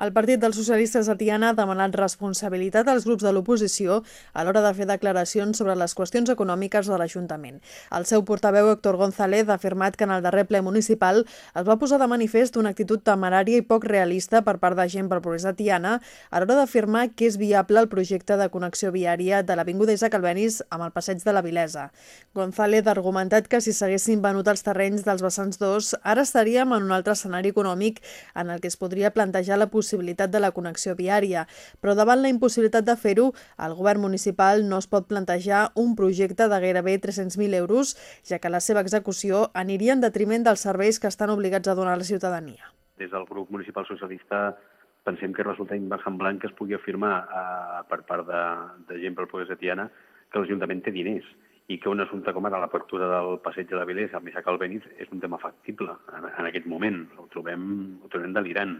El Partit dels Socialistes de Tiana ha demanat responsabilitat als grups de l'oposició a l'hora de fer declaracions sobre les qüestions econòmiques de l'Ajuntament. El seu portaveu, Héctor González, ha afirmat que en el darrer ple municipal es va posar de manifest una actitud temerària i poc realista per part de gent pel progrés de Tiana a l'hora d'afirmar que és viable el projecte de connexió viària de l'Avinguda Isaac Albenis amb el passeig de la Vilesa. González ha argumentat que si s'haguessin venut els terrenys dels vessants 2, ara estaríem en un altre escenari econòmic en el que es podria plantejar la possibilitat possibilitat de la connexió viària, però davant la impossibilitat de fer-ho, el govern municipal no es pot plantejar un projecte de gairebé 300.000 euros, ja que la seva execució aniria en detriment dels serveis que estan obligats a donar a la ciutadania. Des del grup municipal socialista pensem que resulta inversemblant que es pugui afirmar eh, per part de, de gent pel Poder de Tiana que l'Ajuntament té diners i que un assumpte com ara l'apertura del passeig de la Vilés amb Isaac Albéniz és un tema factible en, en aquest moment. Ho trobem, ho trobem delirant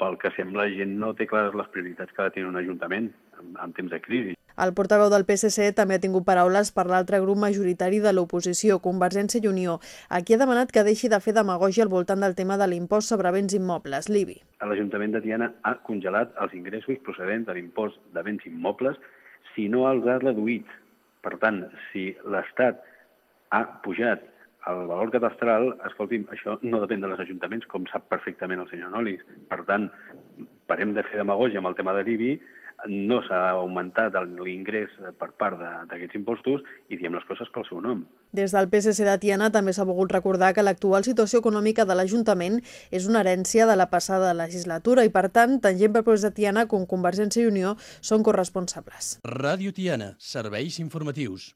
pel que sembla, gent no té clares les prioritats que ha de tenir un ajuntament en, en temps de crisi. El portaveu del PSC també ha tingut paraules per l'altre grup majoritari de l'oposició, Convergència i Unió, a qui ha demanat que deixi de fer demagògia al voltant del tema de l'impost sobre béns immobles, l'IBI. L'Ajuntament de Tiana ha congelat els ingressos procedents de l'impost de béns immobles si no els ha reduït. Per tant, si l'Estat ha pujat el valor catastral, escolti'm, això no depèn de les ajuntaments, com sap perfectament el senyor Nolis. Per tant, parem de fer demagogia amb el tema de l'IBI, no s'ha augmentat l'ingrés per part d'aquests impostos i diem les coses pel seu nom. Des del PSC de Tiana també s'ha volgut recordar que l'actual situació econòmica de l'Ajuntament és una herència de la passada legislatura i, per tant, tant gent per de Tiana com Convergència i Unió són corresponsables. Ràdio Tiana, serveis informatius.